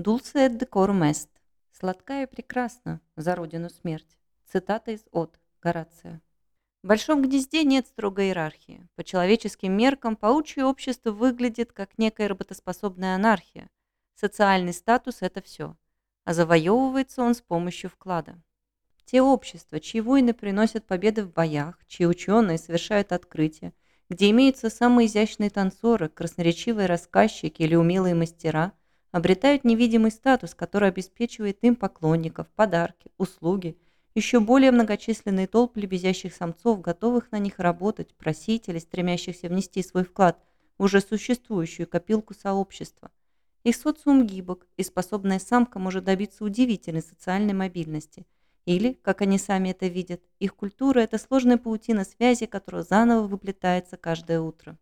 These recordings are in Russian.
Dulce decorum est. Сладка и прекрасна за родину смерть. Цитата из От, Горация. В большом гнезде нет строгой иерархии. По человеческим меркам паучье общество выглядит как некая работоспособная анархия. Социальный статус – это все. А завоевывается он с помощью вклада. Те общества, чьи войны приносят победы в боях, чьи ученые совершают открытия, где имеются самые изящные танцоры, красноречивые рассказчики или умелые мастера, обретают невидимый статус, который обеспечивает им поклонников, подарки, услуги, еще более многочисленные толпы лебезящих самцов, готовых на них работать, просителей, стремящихся внести свой вклад в уже существующую копилку сообщества. Их социум гибок, и способная самка может добиться удивительной социальной мобильности. Или, как они сами это видят, их культура – это сложная паутина связи, которая заново выплетается каждое утро.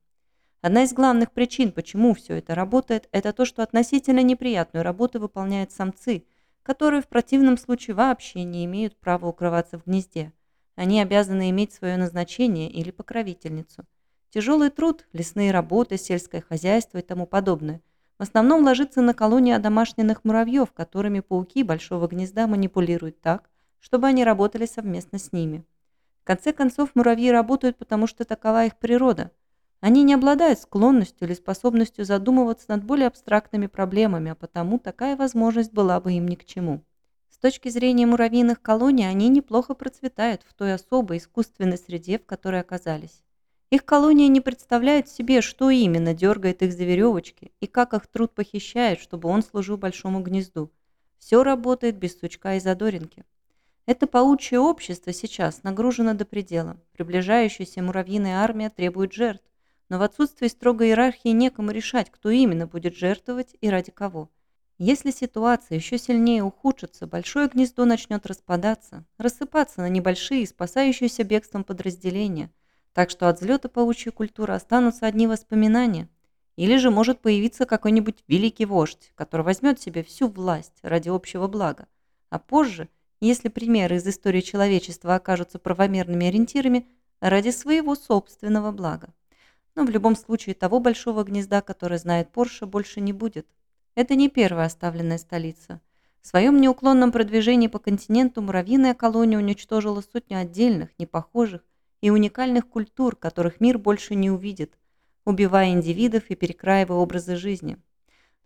Одна из главных причин, почему все это работает, это то, что относительно неприятную работу выполняют самцы, которые в противном случае вообще не имеют права укрываться в гнезде. Они обязаны иметь свое назначение или покровительницу. Тяжелый труд, лесные работы, сельское хозяйство и тому подобное в основном ложится на колонии одомашненных муравьев, которыми пауки большого гнезда манипулируют так, чтобы они работали совместно с ними. В конце концов, муравьи работают, потому что такова их природа – они не обладают склонностью или способностью задумываться над более абстрактными проблемами, а потому такая возможность была бы им ни к чему. С точки зрения муравьиных колоний, они неплохо процветают в той особой искусственной среде, в которой оказались. Их колония не представляет себе, что именно дергает их за веревочки и как их труд похищает, чтобы он служил большому гнезду. Все работает без сучка и задоринки. Это паучье общество сейчас нагружено до предела. Приближающаяся муравьиная армия требует жертв но в отсутствии строгой иерархии некому решать, кто именно будет жертвовать и ради кого. Если ситуация еще сильнее ухудшится, большое гнездо начнет распадаться, рассыпаться на небольшие, спасающиеся бегством подразделения, так что от взлета паучьей культуры останутся одни воспоминания. Или же может появиться какой-нибудь великий вождь, который возьмет себе всю власть ради общего блага. А позже, если примеры из истории человечества окажутся правомерными ориентирами, ради своего собственного блага. Но в любом случае того большого гнезда, которое знает Порше, больше не будет. Это не первая оставленная столица. В своем неуклонном продвижении по континенту муравьиная колония уничтожила сотню отдельных, непохожих и уникальных культур, которых мир больше не увидит, убивая индивидов и перекраивая образы жизни.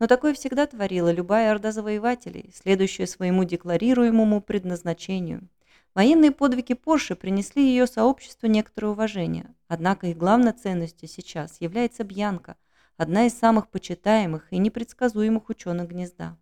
Но такое всегда творила любая орда завоевателей, следующая своему декларируемому предназначению – Военные подвиги Порше принесли ее сообществу некоторое уважение, однако их главной ценностью сейчас является Бьянка, одна из самых почитаемых и непредсказуемых ученых гнезда.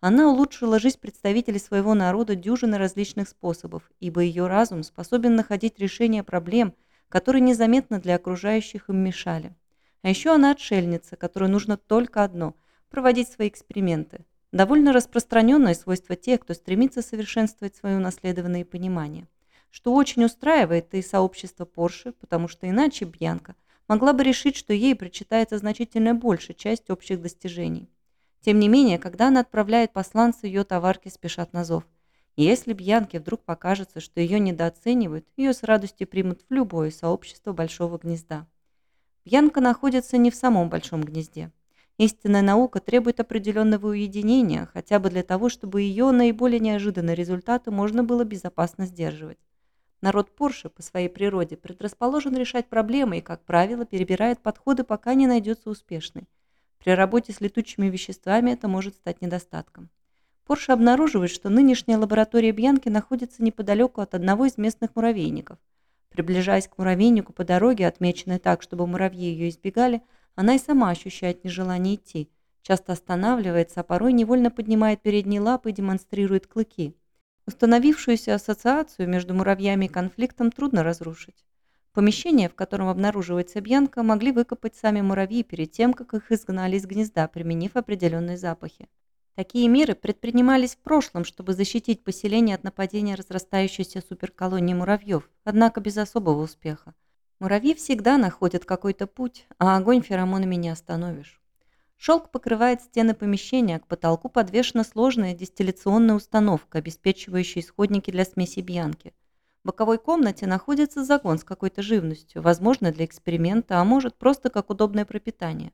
Она улучшила жизнь представителей своего народа дюжины различных способов, ибо ее разум способен находить решение проблем, которые незаметно для окружающих им мешали. А еще она отшельница, которой нужно только одно – проводить свои эксперименты, довольно распространенное свойство тех, кто стремится совершенствовать свои унаследованные понимания, что очень устраивает и сообщество Порше, потому что иначе Бьянка могла бы решить, что ей прочитается значительно больше часть общих достижений. Тем не менее, когда она отправляет посланца, ее товарки спешат на зов. Если Бьянке вдруг покажется, что ее недооценивают, ее с радостью примут в любое сообщество Большого Гнезда. Бьянка находится не в самом Большом Гнезде. Истинная наука требует определенного уединения, хотя бы для того, чтобы ее наиболее неожиданные результаты можно было безопасно сдерживать. Народ Порше по своей природе предрасположен решать проблемы и, как правило, перебирает подходы, пока не найдется успешный. При работе с летучими веществами это может стать недостатком. Порше обнаруживает, что нынешняя лаборатория Бьянки находится неподалеку от одного из местных муравейников. Приближаясь к муравейнику по дороге, отмеченной так, чтобы муравьи ее избегали, она и сама ощущает нежелание идти, часто останавливается, а порой невольно поднимает передние лапы и демонстрирует клыки. Установившуюся ассоциацию между муравьями и конфликтом трудно разрушить. Помещение, в котором обнаруживается Бьянка, могли выкопать сами муравьи перед тем, как их изгнали из гнезда, применив определенные запахи. Такие меры предпринимались в прошлом, чтобы защитить поселение от нападения разрастающейся суперколонии муравьев, однако без особого успеха. Муравьи всегда находят какой-то путь, а огонь феромонами не остановишь. Шелк покрывает стены помещения, к потолку подвешена сложная дистилляционная установка, обеспечивающая исходники для смеси бьянки. В боковой комнате находится загон с какой-то живностью, возможно, для эксперимента, а может, просто как удобное пропитание.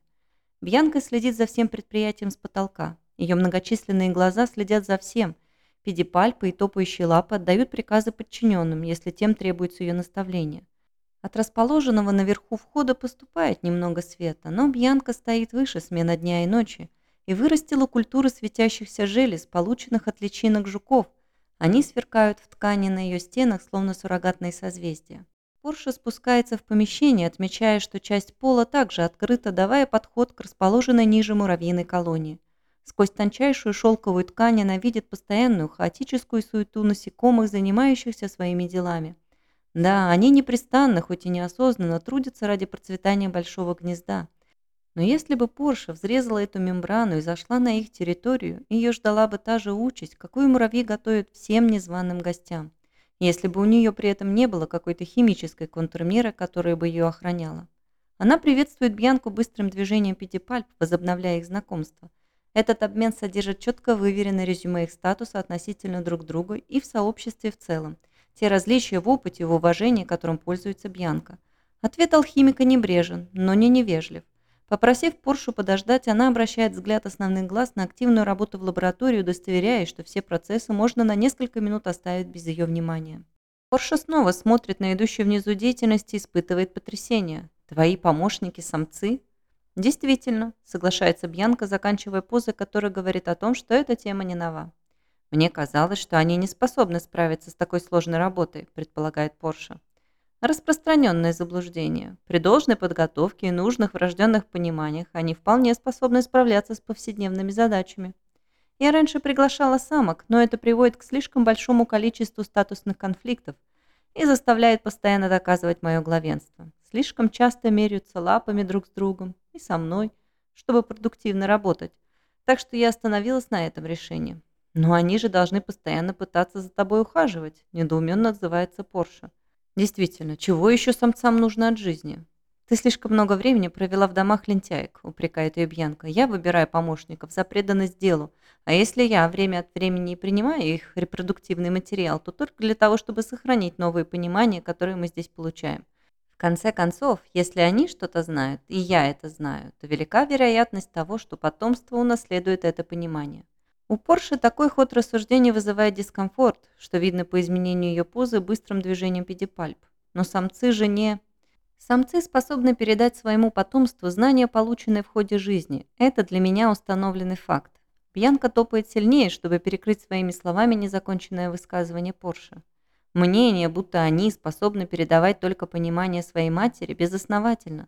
Бьянка следит за всем предприятием с потолка. Ее многочисленные глаза следят за всем. Педипальпы и топающие лапы отдают приказы подчиненным, если тем требуется ее наставление. От расположенного наверху входа поступает немного света, но Бьянка стоит выше смена дня и ночи и вырастила культуру светящихся желез, полученных от личинок жуков. Они сверкают в ткани на ее стенах, словно суррогатные созвездия. Порша спускается в помещение, отмечая, что часть пола также открыта, давая подход к расположенной ниже муравьиной колонии. Сквозь тончайшую шелковую ткань она видит постоянную хаотическую суету насекомых, занимающихся своими делами. Да, они непрестанно, хоть и неосознанно, трудятся ради процветания большого гнезда. Но если бы Порша взрезала эту мембрану и зашла на их территорию, ее ждала бы та же участь, какую муравьи готовят всем незваным гостям если бы у нее при этом не было какой-то химической контрмеры, которая бы ее охраняла. Она приветствует Бьянку быстрым движением пятипальп, возобновляя их знакомство. Этот обмен содержит четко выверенное резюме их статуса относительно друг друга и в сообществе в целом, те различия в опыте и в уважении, которым пользуется Бьянка. Ответ алхимика небрежен, но не невежлив. Попросив Поршу подождать, она обращает взгляд основных глаз на активную работу в лаборатории, удостоверяясь, что все процессы можно на несколько минут оставить без ее внимания. Порша снова смотрит на идущую внизу деятельность и испытывает потрясение. «Твои помощники-самцы?» «Действительно», — соглашается Бьянка, заканчивая позы, которая говорит о том, что эта тема не нова. «Мне казалось, что они не способны справиться с такой сложной работой», — предполагает Порша. Распространенное заблуждение. При должной подготовке и нужных врожденных пониманиях они вполне способны справляться с повседневными задачами. Я раньше приглашала самок, но это приводит к слишком большому количеству статусных конфликтов и заставляет постоянно доказывать мое главенство. Слишком часто меряются лапами друг с другом и со мной, чтобы продуктивно работать. Так что я остановилась на этом решении. Но они же должны постоянно пытаться за тобой ухаживать, недоуменно отзывается Порша. Действительно, чего еще самцам нужно от жизни? Ты слишком много времени провела в домах лентяек, упрекает ее Бьянка. Я выбираю помощников за преданность делу. А если я время от времени принимаю их репродуктивный материал, то только для того, чтобы сохранить новые понимания, которые мы здесь получаем. В конце концов, если они что-то знают, и я это знаю, то велика вероятность того, что потомство унаследует это понимание. У Порше такой ход рассуждений вызывает дискомфорт, что видно по изменению ее позы быстрым движением педипальп. Но самцы же не... Самцы способны передать своему потомству знания, полученные в ходе жизни. Это для меня установленный факт. Бьянка топает сильнее, чтобы перекрыть своими словами незаконченное высказывание Порше. Мнение, будто они способны передавать только понимание своей матери, безосновательно.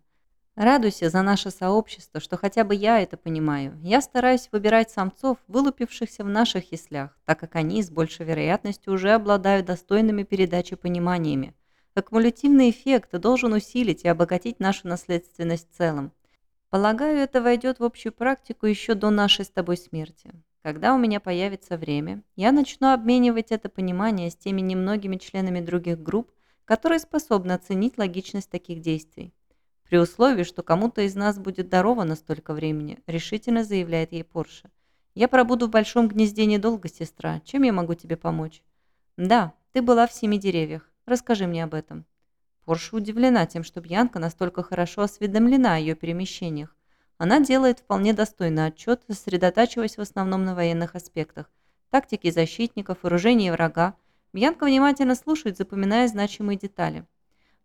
Радуйся за наше сообщество, что хотя бы я это понимаю. Я стараюсь выбирать самцов, вылупившихся в наших яслях, так как они с большей вероятностью уже обладают достойными передачи пониманиями. Аккумулятивный эффект должен усилить и обогатить нашу наследственность в целом. Полагаю, это войдет в общую практику еще до нашей с тобой смерти. Когда у меня появится время, я начну обменивать это понимание с теми немногими членами других групп, которые способны оценить логичность таких действий. При условии, что кому-то из нас будет даровано столько времени, решительно заявляет ей Порше. Я пробуду в большом гнезде недолго, сестра. Чем я могу тебе помочь? Да, ты была в семи деревьях. Расскажи мне об этом. Порше удивлена тем, что Бьянка настолько хорошо осведомлена о ее перемещениях. Она делает вполне достойный отчет, сосредотачиваясь в основном на военных аспектах. Тактике защитников, вооружении врага. Бьянка внимательно слушает, запоминая значимые детали.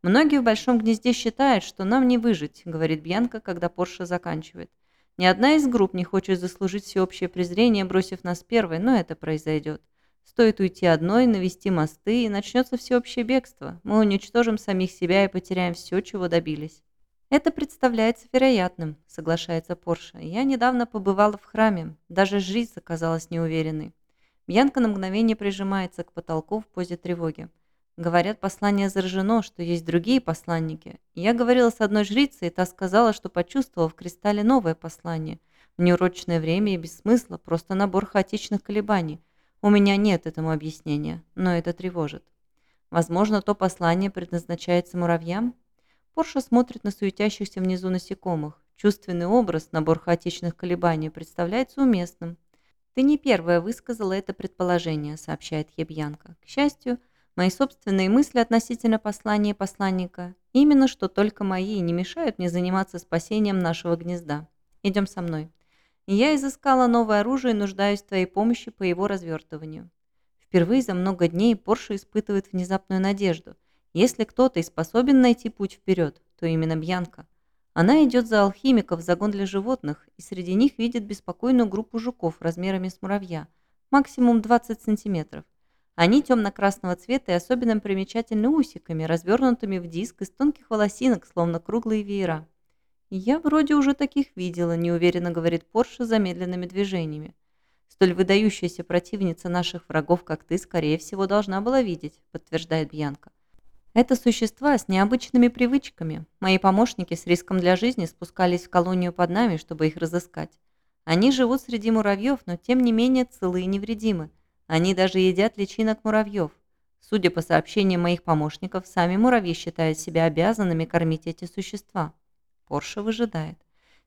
«Многие в большом гнезде считают, что нам не выжить», — говорит Бьянка, когда Порша заканчивает. «Ни одна из групп не хочет заслужить всеобщее презрение, бросив нас первой, но это произойдет. Стоит уйти одной, навести мосты, и начнется всеобщее бегство. Мы уничтожим самих себя и потеряем все, чего добились». «Это представляется вероятным», — соглашается Порша. «Я недавно побывала в храме. Даже жрица казалась неуверенной». Бьянка на мгновение прижимается к потолку в позе тревоги. Говорят, послание заражено, что есть другие посланники. Я говорила с одной жрицей, и та сказала, что почувствовала в кристалле новое послание. В неурочное время и без смысла, просто набор хаотичных колебаний. У меня нет этому объяснения, но это тревожит. Возможно, то послание предназначается муравьям? Порша смотрит на суетящихся внизу насекомых. Чувственный образ, набор хаотичных колебаний, представляется уместным. «Ты не первая высказала это предположение», — сообщает Ебьянка. К счастью, Мои собственные мысли относительно послания посланника именно что только мои не мешают мне заниматься спасением нашего гнезда. Идем со мной. я изыскала новое оружие и нуждаюсь в твоей помощи по его развертыванию. Впервые за много дней Порше испытывает внезапную надежду. Если кто-то и способен найти путь вперед, то именно Бьянка. Она идет за алхимиков в загон для животных и среди них видит беспокойную группу жуков размерами с муравья, максимум 20 сантиметров. Они темно-красного цвета и особенно примечательны усиками, развернутыми в диск из тонких волосинок, словно круглые веера. «Я вроде уже таких видела», – неуверенно говорит Порше замедленными движениями. «Столь выдающаяся противница наших врагов, как ты, скорее всего, должна была видеть», – подтверждает Бьянка. Это существа с необычными привычками. Мои помощники с риском для жизни спускались в колонию под нами, чтобы их разыскать. Они живут среди муравьев, но тем не менее целы и невредимы. Они даже едят личинок муравьев. Судя по сообщениям моих помощников, сами муравьи считают себя обязанными кормить эти существа. Порша выжидает.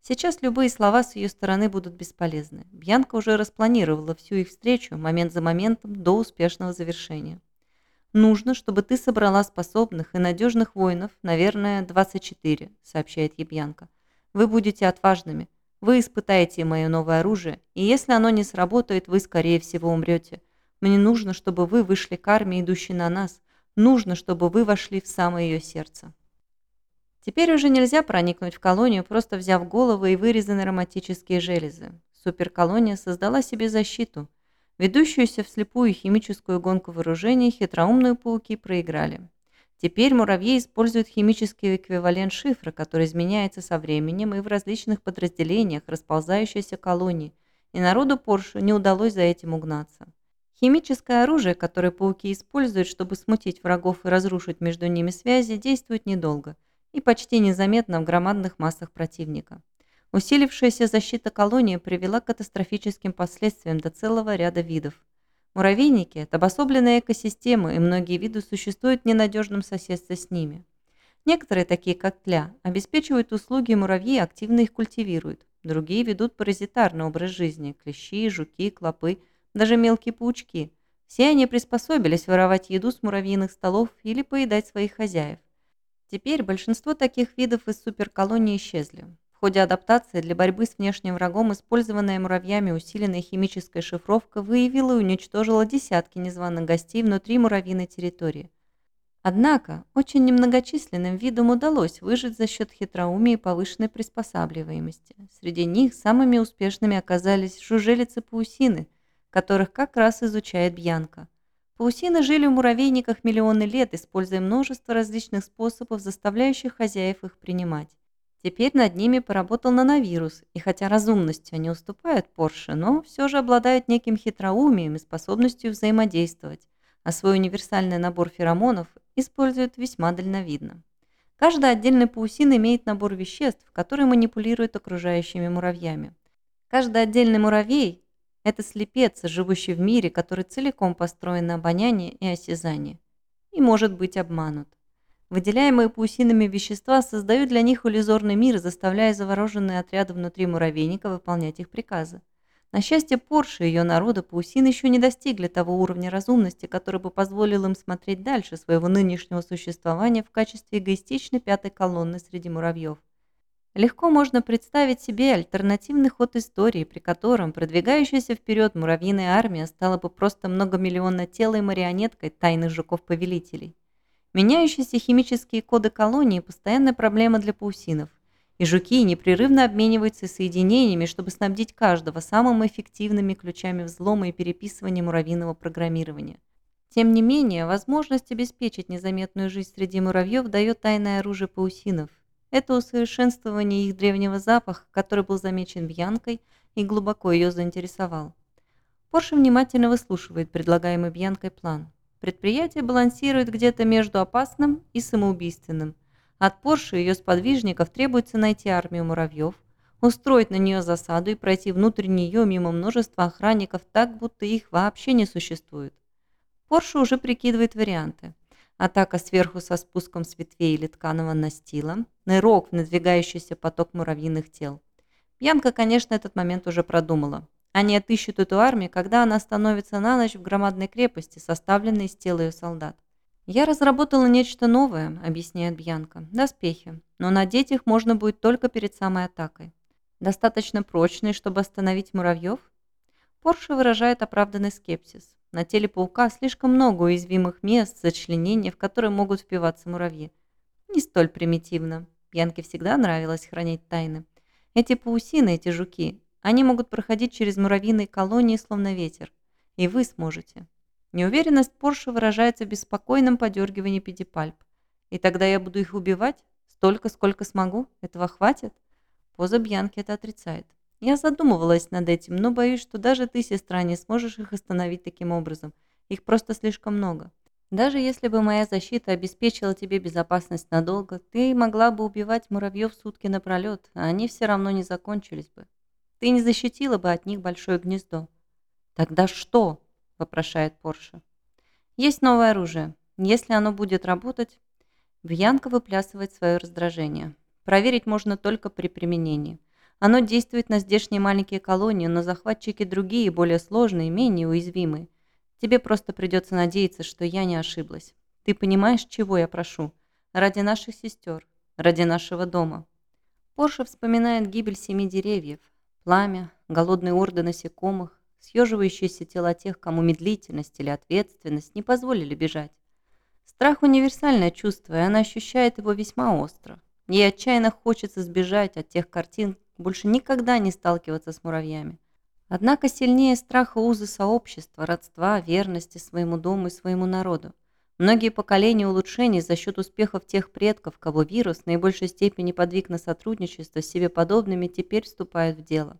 Сейчас любые слова с ее стороны будут бесполезны. Бьянка уже распланировала всю их встречу, момент за моментом, до успешного завершения. «Нужно, чтобы ты собрала способных и надежных воинов, наверное, 24», — сообщает Ебьянка. «Вы будете отважными. Вы испытаете мое новое оружие, и если оно не сработает, вы, скорее всего, умрете. Мне нужно, чтобы вы вышли к армии, идущей на нас. Нужно, чтобы вы вошли в самое ее сердце». Теперь уже нельзя проникнуть в колонию, просто взяв головы и вырезанные романтические железы. Суперколония создала себе защиту. Ведущуюся вслепую химическую гонку вооружений хитроумные пауки проиграли. Теперь муравьи используют химический эквивалент шифра, который изменяется со временем и в различных подразделениях расползающейся колонии, и народу Поршу не удалось за этим угнаться. Химическое оружие, которое пауки используют, чтобы смутить врагов и разрушить между ними связи, действует недолго и почти незаметно в громадных массах противника. Усилившаяся защита колонии привела к катастрофическим последствиям до целого ряда видов. Муравейники – это обособленные экосистемы, и многие виды существуют в ненадежном соседстве с ними. Некоторые, такие как тля, обеспечивают услуги муравьи и активно их культивируют. Другие ведут паразитарный образ жизни – клещи, жуки, клопы, даже мелкие паучки. Все они приспособились воровать еду с муравьиных столов или поедать своих хозяев. Теперь большинство таких видов из суперколонии исчезли. В ходе адаптации для борьбы с внешним врагом использованная муравьями усиленная химическая шифровка выявила и уничтожила десятки незваных гостей внутри муравьиной территории. Однако, очень немногочисленным видам удалось выжить за счет хитроумия и повышенной приспосабливаемости. Среди них самыми успешными оказались жужелицы-паусины, которых как раз изучает Бьянка. Паусины жили в муравейниках миллионы лет, используя множество различных способов, заставляющих хозяев их принимать. Теперь над ними поработал нановирус, и хотя разумностью они уступают Порше, но все же обладают неким хитроумием и способностью взаимодействовать, а свой универсальный набор феромонов используют весьма дальновидно. Каждая отдельная паусина имеет набор веществ, которые манипулируют окружающими муравьями. Каждый отдельный муравей – это слепец, живущий в мире, который целиком построен на обонянии и осязании, и может быть обманут. Выделяемые паусинами вещества создают для них иллюзорный мир, заставляя завороженные отряды внутри муравейника выполнять их приказы. На счастье Порше и ее народа паусины еще не достигли того уровня разумности, который бы позволил им смотреть дальше своего нынешнего существования в качестве эгоистичной пятой колонны среди муравьев. Легко можно представить себе альтернативный ход истории, при котором продвигающаяся вперед муравьиная армия стала бы просто многомиллионно телой марионеткой тайных жуков-повелителей. Меняющиеся химические коды колонии – постоянная проблема для паусинов. И жуки непрерывно обмениваются соединениями, чтобы снабдить каждого самыми эффективными ключами взлома и переписывания муравьиного программирования. Тем не менее, возможность обеспечить незаметную жизнь среди муравьев дает тайное оружие паусинов. Это усовершенствование их древнего запаха, который был замечен Бьянкой и глубоко ее заинтересовал. Порше внимательно выслушивает предлагаемый Бьянкой план. Предприятие балансирует где-то между опасным и самоубийственным. От Порше и ее сподвижников требуется найти армию муравьев, устроить на нее засаду и пройти внутрь нее мимо множества охранников так, будто их вообще не существует. Порше уже прикидывает варианты. Атака сверху со спуском с ветвей или тканого настила, нырок в надвигающийся поток муравьиных тел. Янка, конечно, этот момент уже продумала. Они отыщут эту армию, когда она остановится на ночь в громадной крепости, составленной из тел ее солдат. «Я разработала нечто новое», — объясняет Бьянка. «Доспехи. Но надеть их можно будет только перед самой атакой. Достаточно прочные, чтобы остановить муравьев? Порше выражает оправданный скепсис. На теле паука слишком много уязвимых мест, сочленений, в которые могут впиваться муравьи. Не столь примитивно. Янке всегда нравилось хранить тайны. Эти паусины, эти жуки, они могут проходить через муравьиные колонии, словно ветер. И вы сможете. Неуверенность Порше выражается в беспокойном подергивании педипальп. И тогда я буду их убивать? Столько, сколько смогу? Этого хватит? Поза Бьянки это отрицает. Я задумывалась над этим, но боюсь, что даже ты, сестра, не сможешь их остановить таким образом. Их просто слишком много. Даже если бы моя защита обеспечила тебе безопасность надолго, ты могла бы убивать муравьев сутки напролет, а они все равно не закончились бы. Ты не защитила бы от них большое гнездо. «Тогда что?» – вопрошает Порше. «Есть новое оружие. Если оно будет работать...» Бьянка выплясывает свое раздражение. Проверить можно только при применении. Оно действует на здешние маленькие колонии, но захватчики другие, более сложные, менее уязвимые. Тебе просто придется надеяться, что я не ошиблась. Ты понимаешь, чего я прошу? Ради наших сестер, ради нашего дома. Порша вспоминает гибель семи деревьев, пламя, голодные орды насекомых, съеживающиеся тела тех, кому медлительность или ответственность не позволили бежать. Страх – универсальное чувство, и она ощущает его весьма остро. Ей отчаянно хочется сбежать от тех картин, больше никогда не сталкиваться с муравьями. Однако сильнее страха узы сообщества, родства, верности своему дому и своему народу. Многие поколения улучшений за счет успехов тех предков, кого вирус в наибольшей степени подвиг на сотрудничество с себе подобными, теперь вступают в дело.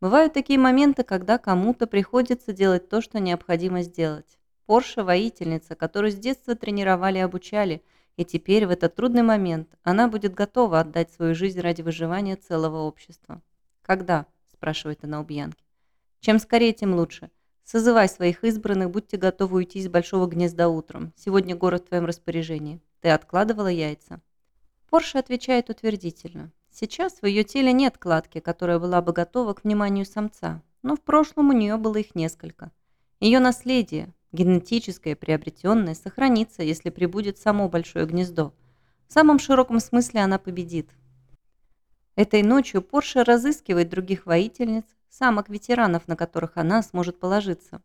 Бывают такие моменты, когда кому-то приходится делать то, что необходимо сделать. Порша – воительница, которую с детства тренировали и обучали, и теперь, в этот трудный момент, она будет готова отдать свою жизнь ради выживания целого общества. «Когда?» – спрашивает она у Бьянки. Чем скорее, тем лучше. Созывай своих избранных, будьте готовы уйти из большого гнезда утром. Сегодня город в твоем распоряжении. Ты откладывала яйца?» Порше отвечает утвердительно. Сейчас в ее теле нет кладки, которая была бы готова к вниманию самца, но в прошлом у нее было их несколько. Ее наследие, генетическое, приобретенное, сохранится, если прибудет само большое гнездо. В самом широком смысле она победит. Этой ночью Порше разыскивает других воительниц, самок-ветеранов, на которых она сможет положиться.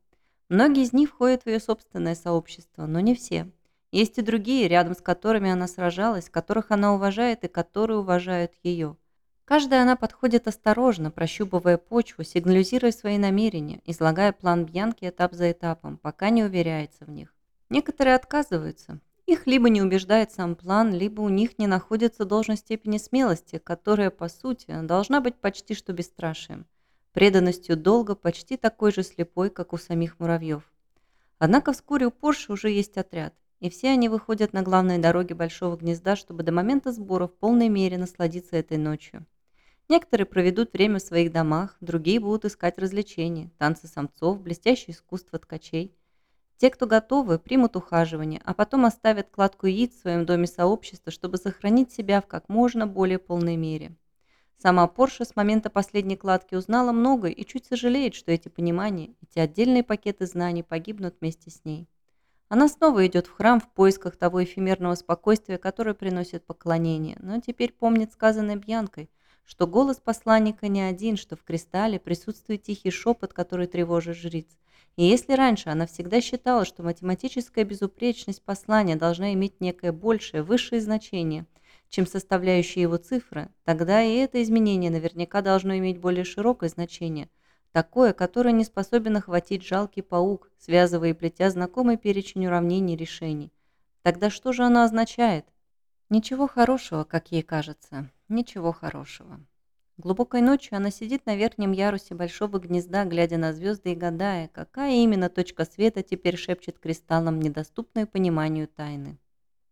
Многие из них входят в ее собственное сообщество, но не все. Есть и другие, рядом с которыми она сражалась, которых она уважает и которые уважают ее. Каждая она подходит осторожно, прощупывая почву, сигнализируя свои намерения, излагая план Бьянки этап за этапом, пока не уверяется в них. Некоторые отказываются. Их либо не убеждает сам план, либо у них не находится должной степени смелости, которая, по сути, должна быть почти что бесстрашием преданностью долга почти такой же слепой, как у самих муравьев. Однако вскоре у Порше уже есть отряд, и все они выходят на главной дороге Большого Гнезда, чтобы до момента сбора в полной мере насладиться этой ночью. Некоторые проведут время в своих домах, другие будут искать развлечения, танцы самцов, блестящее искусство ткачей. Те, кто готовы, примут ухаживание, а потом оставят кладку яиц в своем доме сообщества, чтобы сохранить себя в как можно более полной мере. Сама Порша с момента последней кладки узнала много и чуть сожалеет, что эти понимания, эти отдельные пакеты знаний погибнут вместе с ней. Она снова идет в храм в поисках того эфемерного спокойствия, которое приносит поклонение, но теперь помнит сказанное Бьянкой, что голос посланника не один, что в кристалле присутствует тихий шепот, который тревожит жриц. И если раньше она всегда считала, что математическая безупречность послания должна иметь некое большее, высшее значение – чем составляющие его цифры, тогда и это изменение наверняка должно иметь более широкое значение, такое, которое не способен охватить жалкий паук, связывая и плетя знакомый перечень уравнений и решений. Тогда что же оно означает? Ничего хорошего, как ей кажется, ничего хорошего. Глубокой ночью она сидит на верхнем ярусе большого гнезда, глядя на звезды и гадая, какая именно точка света теперь шепчет кристаллам недоступную пониманию тайны.